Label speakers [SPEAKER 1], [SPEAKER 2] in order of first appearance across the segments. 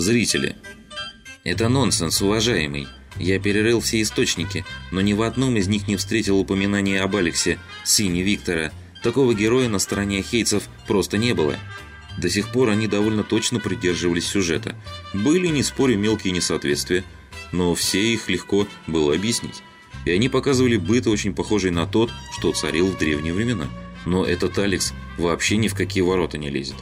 [SPEAKER 1] Зрители. Это нонсенс, уважаемый. Я перерыл все источники, но ни в одном из них не встретил упоминания об Алексе, сыне Виктора. Такого героя на стороне хейцев просто не было. До сих пор они довольно точно придерживались сюжета. Были, не спорю, мелкие несоответствия, но все их легко было объяснить. И они показывали быт, очень похожий на тот, что царил в древние времена. Но этот Алекс вообще ни в какие ворота не лезет.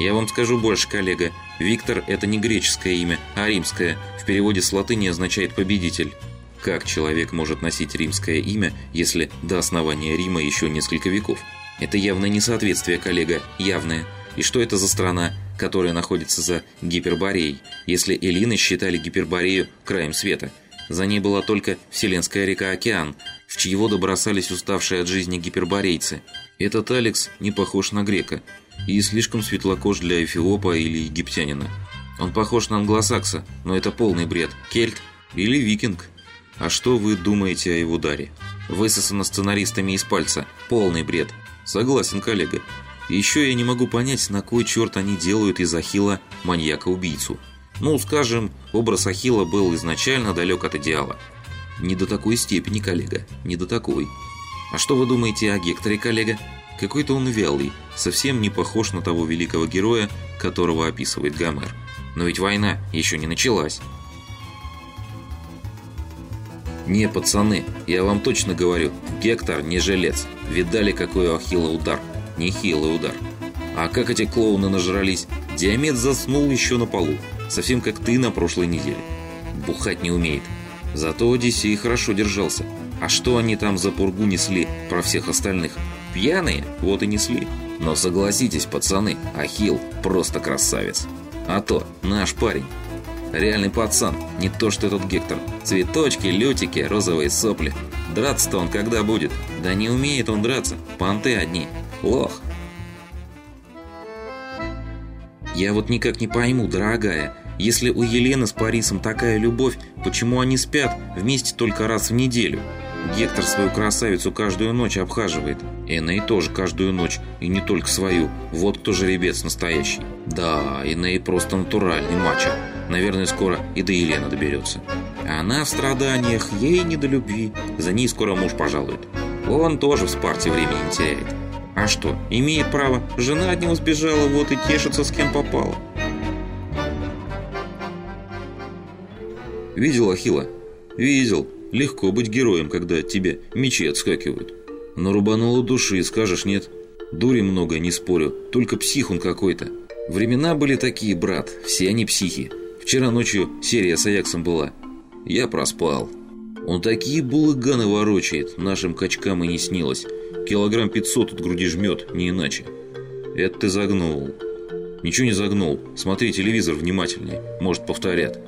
[SPEAKER 1] Я вам скажу больше, коллега. Виктор – это не греческое имя, а римское. В переводе с латыни означает «победитель». Как человек может носить римское имя, если до основания Рима еще несколько веков? Это явное несоответствие, коллега, явное. И что это за страна, которая находится за Гипербореей, если эллины считали Гиперборею краем света? За ней была только Вселенская река-океан, в чьи воды бросались уставшие от жизни гиперборейцы. Этот Алекс не похож на грека, и слишком светлокож для эфиопа или египтянина. Он похож на англосакса, но это полный бред. Кельт или викинг. А что вы думаете о его даре? Высосано сценаристами из пальца. Полный бред. Согласен, коллега. еще я не могу понять, на кой черт они делают из Ахила маньяка-убийцу. Ну, скажем, образ Ахила был изначально далек от идеала. Не до такой степени, коллега, не до такой. А что вы думаете о Гекторе, коллега? Какой-то он вялый, совсем не похож на того великого героя, которого описывает Гомер. Но ведь война еще не началась. Не, пацаны, я вам точно говорю, Гектор не жилец. Видали, какой Ахилла удар? Нехилый удар. А как эти клоуны нажрались? Диамет заснул еще на полу, совсем как ты на прошлой неделе. Бухать не умеет. Зато Одиссей хорошо держался. А что они там за пургу несли про всех остальных? Пьяные, вот и несли. Но согласитесь, пацаны, Ахил просто красавец. А то, наш парень. Реальный пацан, не то что этот Гектор. Цветочки, лютики, розовые сопли. Драться-то он когда будет? Да не умеет он драться, понты одни. Лох. Я вот никак не пойму, дорогая, если у Елены с Парисом такая любовь, почему они спят вместе только раз в неделю? Гектор свою красавицу каждую ночь обхаживает. Эней тоже каждую ночь, и не только свою. Вот кто жеребец настоящий. Да, Эней просто натуральный мачо. Наверное, скоро и до Елены доберется. Она в страданиях, ей не до любви. За ней скоро муж пожалует. Он тоже в спарте времени не теряет. А что, имеет право? Жена от него сбежала, вот и тешится с кем попало. Видел Ахила? Видел. Легко быть героем, когда от тебя мечи отскакивают. Но рубануло души, скажешь нет. Дури много, не спорю, только псих он какой-то. Времена были такие, брат, все они психи. Вчера ночью серия с Аяксом была. Я проспал. Он такие булыганы ворочает, нашим качкам и не снилось. Килограмм 500 от груди жмет, не иначе. Это ты загнул. Ничего не загнул. Смотри телевизор внимательнее, может повторят.